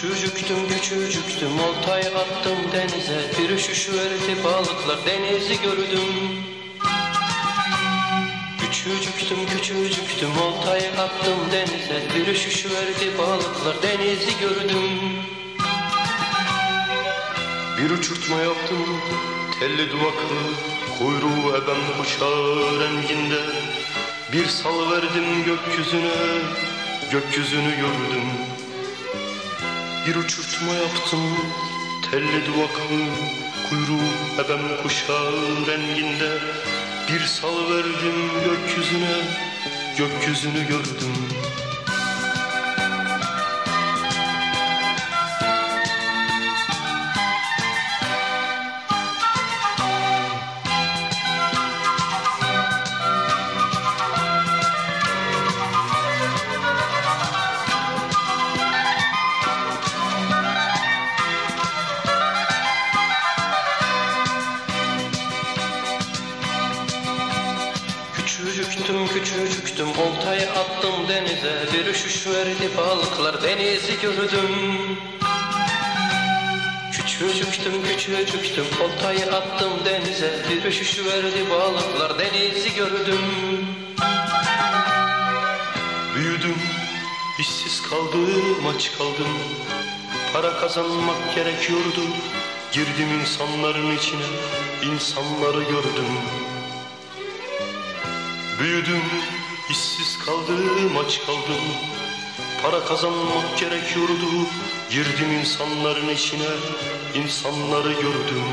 Küçücüktüm küçücüktüm oltayı attım denize. Bir üşüş verdi balıklar denizi gördüm. Küçücüktüm küçücüktüm oltayı attım denize. Bir üşüş verdi balıklar denizi gördüm. Bir uçurtma yaptım telli duvaklı Kuyruğu ebem kuşağı renginde. Bir sal verdim gökyüzüne Gökyüzünü gördüm Bir uçurtma yaptım telli duvaklı Kuyruğu ebem kuşağı renginde. Bir sal verdim gökyüzüne Gökyüzünü gördüm Küçücüktüm küçücüktüm oltayı attım denize. Bir üşüş verdi balıklar denizi gördüm. Küçücüktüm küçücüktüm oltayı attım denize. Bir üşüş verdi balıklar denizi gördüm. Büyüdüm işsiz kaldım aç kaldım. Para kazanmak gerekiyordu Girdim insanların içine insanları gördüm Büyüdüm, işsiz kaldım, aç kaldım. Para kazanmak gerekiyordu. Girdim insanların içine, insanları gördüm.